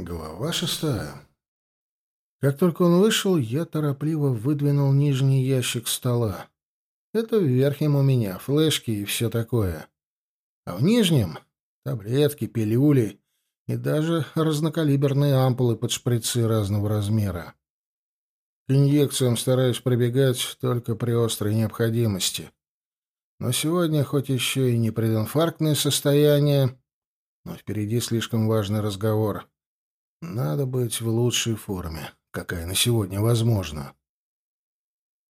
Глава шестая. Как только он вышел, я торопливо выдвинул нижний ящик стола. Это в верхнем у меня, флешки и все такое. А в нижнем — таблетки, пилюли и даже разнокалиберные ампулы под шприцы разного размера. К инъекциям стараюсь прибегать только при острой необходимости. Но сегодня хоть еще и не прединфарктное состояние, но впереди слишком важный разговор — надо быть в лучшей форме, какая на сегодня возможна.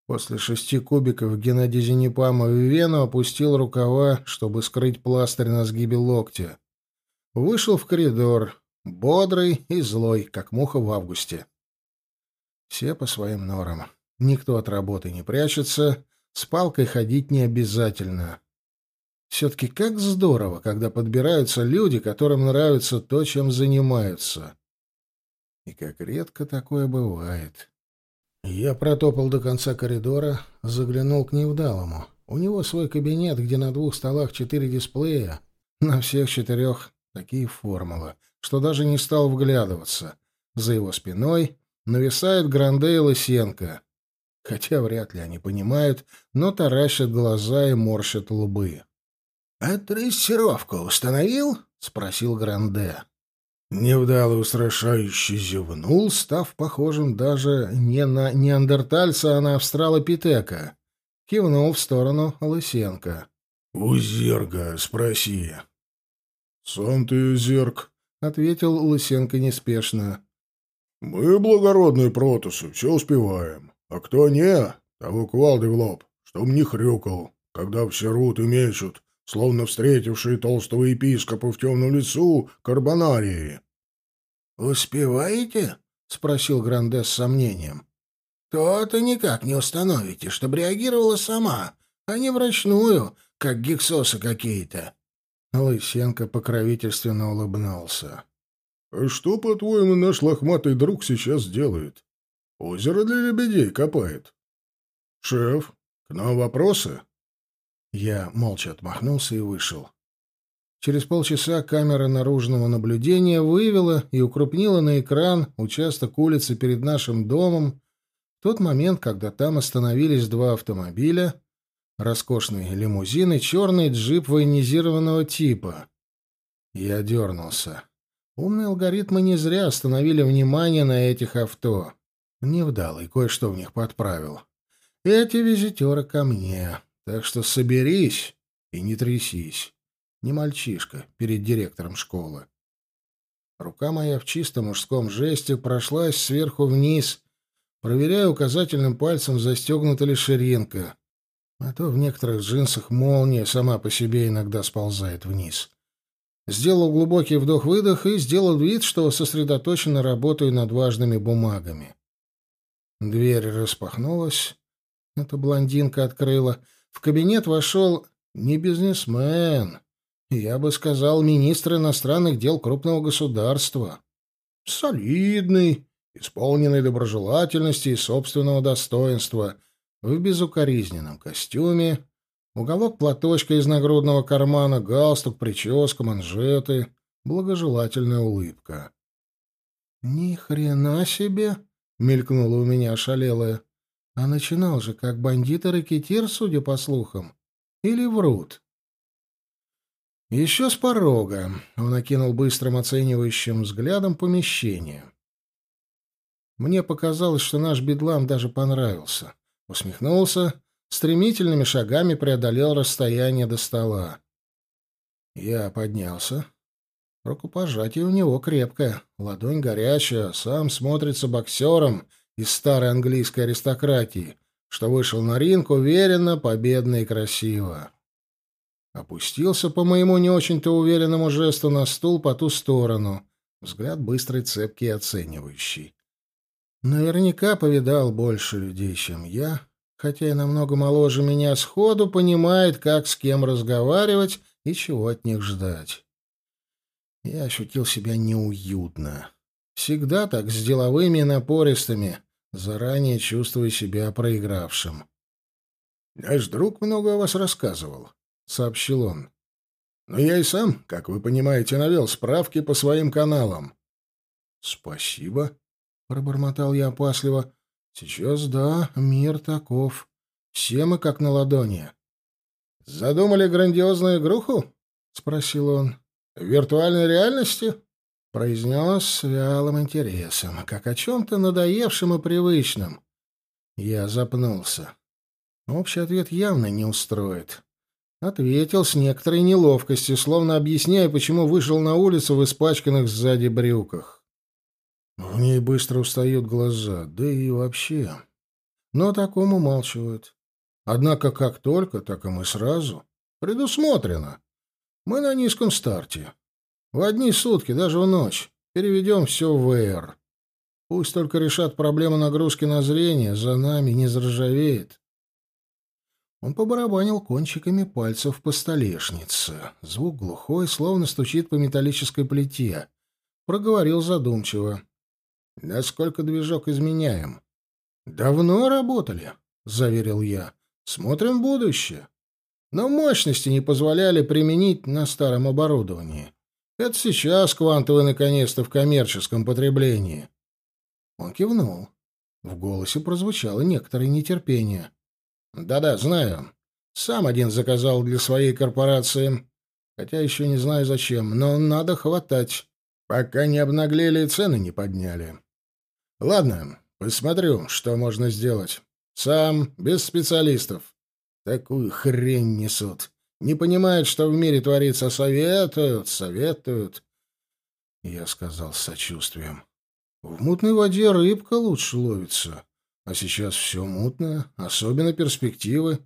После шести кубиков Геннадий Зенепама в вену опустил рукава, чтобы скрыть пластырь на сгибе локтя. Вышел в коридор, бодрый и злой, как муха в августе. Все по своим норам. Никто от работы не прячется, с палкой ходить не обязательно. Все-таки как здорово, когда подбираются люди, которым нравится то, чем занимаются. И как редко такое бывает. Я протопал до конца коридора, заглянул к невдалому. У него свой кабинет, где на двух столах четыре дисплея, на всех четырех такие формулы, что даже не стал вглядываться. За его спиной нависает Гранде и Лысенко. Хотя вряд ли они понимают, но таращат глаза и морщат лбы. «А трассировку установил?» — спросил Гранде. Невдалый устрашающе зевнул, став похожим даже не на неандертальца, а на австралопитека. Кивнул в сторону Лысенко. — У зерга спроси. — Сам ты зерг, — ответил Лысенко неспешно. — Мы благородные протусы, все успеваем. А кто не, того кувалды в лоб, чтоб не хрюкал, когда все рут и мечут, словно встретившие толстого епископа в темном лесу карбонарии. «Успеваете?» — спросил Гранде с сомнением. «То-то никак не установите, чтобы реагировала сама, а не вручную, как гексосы какие-то». Лысенко покровительственно улыбнулся. «А что, по-твоему, наш лохматый друг сейчас делает? Озеро для лебедей копает. Шеф, к нам вопросы?» Я молча отмахнулся и вышел. Через полчаса камера наружного наблюдения вывела и укрупнила на экран участок улицы перед нашим домом в тот момент, когда там остановились два автомобиля, роскошный лимузин и черный джип военизированного типа. Я дернулся. Умные алгоритмы не зря остановили внимание на этих авто. Невдалый кое-что в них подправил. Эти визитеры ко мне. Так что соберись и не трясись. Не мальчишка перед директором школы. Рука моя в чисто мужском жесте прошлась сверху вниз, проверяя указательным пальцем, застегнута ли ширинка. А то в некоторых джинсах молния сама по себе иногда сползает вниз. Сделал глубокий вдох-выдох и сделал вид, что сосредоточенно работаю над важными бумагами. Дверь распахнулась. Эта блондинка открыла — в кабинет вошел не бизнесмен, я бы сказал, министр иностранных дел крупного государства. Солидный, исполненный доброжелательности и собственного достоинства, в безукоризненном костюме, уголок платочка из нагрудного кармана, галстук, прическа, манжеты, благожелательная улыбка. «Ни хрена себе!» — мелькнула у меня ошалелая. А начинал же как бандит и ракетир, судя по слухам. Или врут? Еще с порога он окинул быстрым оценивающим взглядом помещение. Мне показалось, что наш бедлам даже понравился. Усмехнулся, стремительными шагами преодолел расстояние до стола. Я поднялся. Рукопожатие у него крепкое, ладонь горячая, сам смотрится боксером из старой английской аристократии, что вышел на ринг уверенно, победно и красиво. Опустился по моему не очень-то уверенному жесту на стул по ту сторону, взгляд быстрый, цепкий и оценивающий. Наверняка повидал больше людей, чем я, хотя и намного моложе меня сходу понимает, как с кем разговаривать и чего от них ждать. Я ощутил себя неуютно. Всегда так с деловыми напористыми, заранее чувствуя себя проигравшим. «Наш друг много о вас рассказывал», — сообщил он. «Но я и сам, как вы понимаете, навел справки по своим каналам. Спасибо, пробормотал я опасливо. Сейчас да, мир таков. Все мы как на ладони. Задумали грандиозную игруху? спросил он. В виртуальной реальности? Произнес с вялым интересом, как о чем-то надоевшем и привычном. Я запнулся. Общий ответ явно не устроит. Ответил с некоторой неловкостью, словно объясняя, почему вышел на улицу в испачканных сзади брюках. В ней быстро устают глаза, да и вообще. Но о таком умалчивают. Однако как только, так и мы сразу. Предусмотрено. Мы на низком старте. В одни сутки, даже в ночь. Переведем все в ВР. Пусть только решат проблему нагрузки на зрение, за нами не заржавеет. Он побарабанил кончиками пальцев по столешнице. Звук глухой, словно стучит по металлической плите. Проговорил задумчиво. «Насколько движок изменяем?» «Давно работали», — заверил я. «Смотрим будущее. Но мощности не позволяли применить на старом оборудовании. Это сейчас квантовый наконец-то в коммерческом потреблении». Он кивнул. В голосе прозвучало некоторое нетерпение. Да-да, знаю. Сам один заказал для своей корпорации. Хотя еще не знаю зачем, но надо хватать. Пока не обнаглели и цены не подняли. Ладно, посмотрю, что можно сделать. Сам, без специалистов. Такую хрень несут. Не понимают, что в мире творится. Советуют, советуют. Я сказал с сочувствием. В мутной воде рыбка лучше ловится. А сейчас все мутно, особенно перспективы.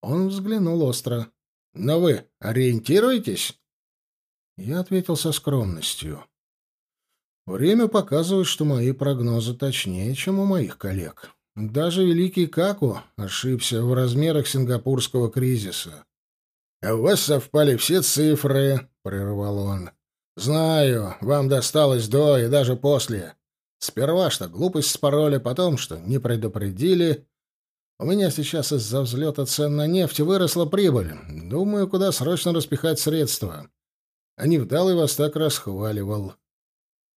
Он взглянул остро. «Но вы ориентируетесь?» Я ответил со скромностью. Время показывает, что мои прогнозы точнее, чем у моих коллег. Даже великий Каку ошибся в размерах сингапурского кризиса. «А у вас совпали все цифры», — прервал он. «Знаю, вам досталось до и даже после. Сперва что глупость с пароля, потом что не предупредили. У меня сейчас из-за взлета цен на нефть выросла прибыль. Думаю, куда срочно распихать средства. А невдалый вас так расхваливал.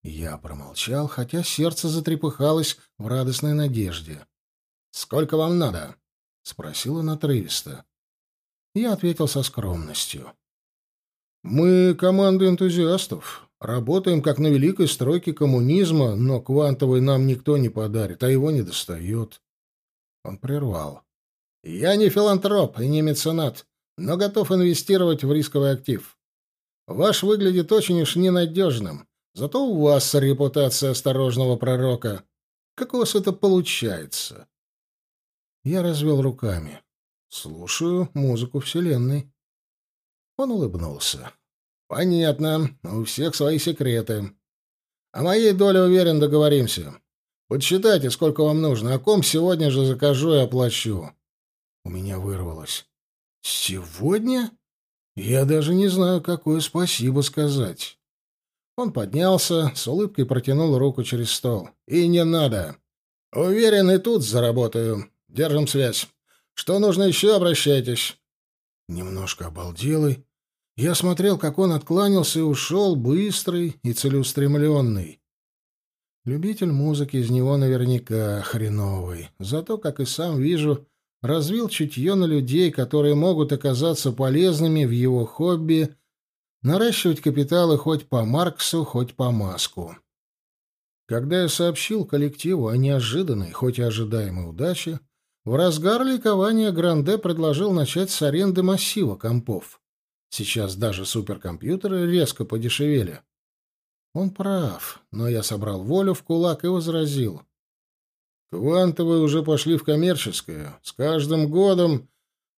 Я промолчал, хотя сердце затрепыхалось в радостной надежде. «Сколько вам надо?» — спросил он отрывисто. Я ответил со скромностью. «Мы команда энтузиастов. Работаем как на великой стройке коммунизма, но квантовый нам никто не подарит, а его не достает. Он прервал. Я не филантроп и не меценат, но готов инвестировать в рисковый актив. Ваш выглядит очень уж ненадежным, зато у вас репутация осторожного пророка. Как у вас это получается? Я развел руками. Слушаю музыку Вселенной. Он улыбнулся. Понятно. У всех свои секреты. О моей доле, уверен, договоримся. Подсчитайте, сколько вам нужно, а ком сегодня же закажу и оплачу. У меня вырвалось. Сегодня? Я даже не знаю, какое спасибо сказать. Он поднялся, с улыбкой протянул руку через стол. И не надо. Уверен, и тут заработаю. Держим связь. Что нужно еще, обращайтесь. Немножко обалделый, я смотрел, как он откланялся и ушел, быстрый и целеустремленный. Любитель музыки из него наверняка хреновый. Зато, как и сам вижу, развил чутье на людей, которые могут оказаться полезными в его хобби, наращивать капиталы хоть по Марксу, хоть по Маску. Когда я сообщил коллективу о неожиданной, хоть и ожидаемой удаче, в разгар ликования Гранде предложил начать с аренды массива компов. Сейчас даже суперкомпьютеры резко подешевели. Он прав, но я собрал волю в кулак и возразил. Квантовые уже пошли в коммерческое. С каждым годом...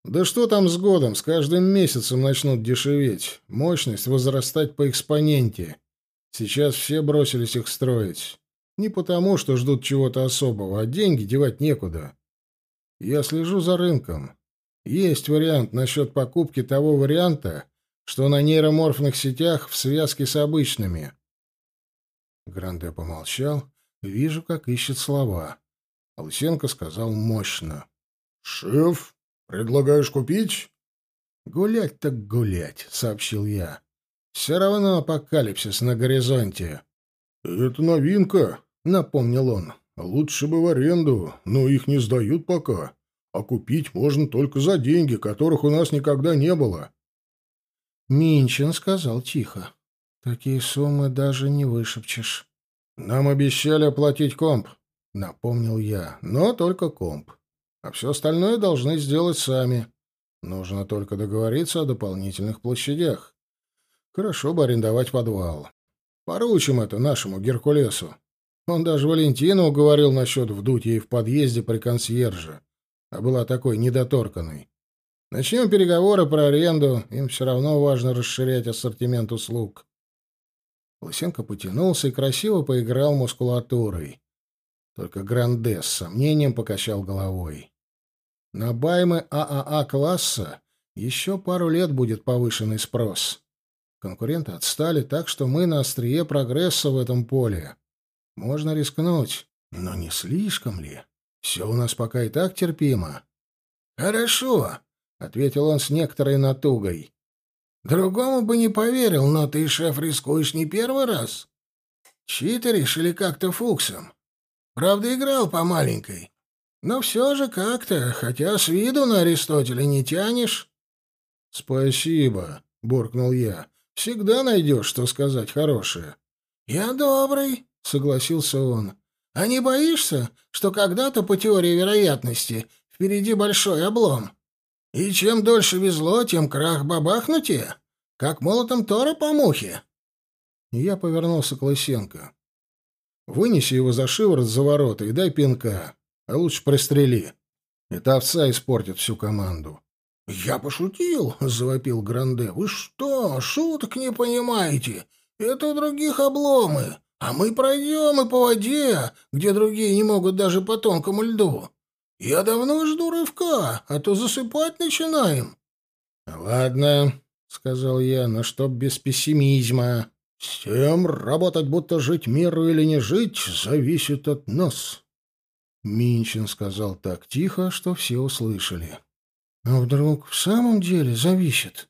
Да что там с годом? С каждым месяцем начнут дешеветь. Мощность возрастать по экспоненте. Сейчас все бросились их строить. Не потому, что ждут чего-то особого, а деньги девать некуда. Я слежу за рынком. Есть вариант насчет покупки того варианта, что на нейроморфных сетях в связке с обычными. Гранде помолчал. Вижу, как ищет слова. Лысенко сказал мощно. «Шеф, предлагаешь купить?» «Гулять так гулять», — сообщил я. «Все равно апокалипсис на горизонте». Это новинка, напомнил он. Лучше бы в аренду, но их не сдают пока. А купить можно только за деньги, которых у нас никогда не было. Минчин сказал тихо. Такие суммы даже не вышепчешь. Нам обещали оплатить комп, напомнил я, но только комп. А все остальное должны сделать сами. Нужно только договориться о дополнительных площадях. Хорошо бы арендовать подвал. Поручим это нашему Геркулесу. Он даже Валентину уговорил насчет вдуть ей в подъезде при консьерже, а была такой недоторканной. Начнем переговоры про аренду, им все равно важно расширять ассортимент услуг. Лысенко потянулся и красиво поиграл мускулатурой. Только Гранде с сомнением покачал головой. На баймы ААА класса еще пару лет будет повышенный спрос. Конкуренты отстали, так что мы на острие прогресса в этом поле. Можно рискнуть, но не слишком ли? Все у нас пока и так терпимо. — Хорошо, — ответил он с некоторой натугой. — Другому бы не поверил, но ты, шеф, рискуешь не первый раз. Читеришь или как-то фуксом? Правда, играл по маленькой. Но все же как-то, хотя с виду на Аристотеля не тянешь. — Спасибо, — буркнул я. — Всегда найдешь, что сказать хорошее. — Я добрый, — согласился он. — А не боишься, что когда-то по теории вероятности впереди большой облом? И чем дольше везло, тем крах бабахнутее, как молотом Тора по мухе. Я повернулся к Лысенко. — Вынеси его за шиворот за ворота и дай пинка. А лучше пристрели. Это овца испортит всю команду. — Я пошутил, — завопил Гранде. — Вы что, шуток не понимаете? Это у других обломы. А мы пройдем и по воде, где другие не могут даже по тонкому льду. Я давно жду рывка, а то засыпать начинаем. — Ладно, — сказал я, — но чтоб без пессимизма. Всем работать, будто жить миру или не жить, зависит от нас. Минчин сказал так тихо, что все услышали. «А вдруг в самом деле зависит?»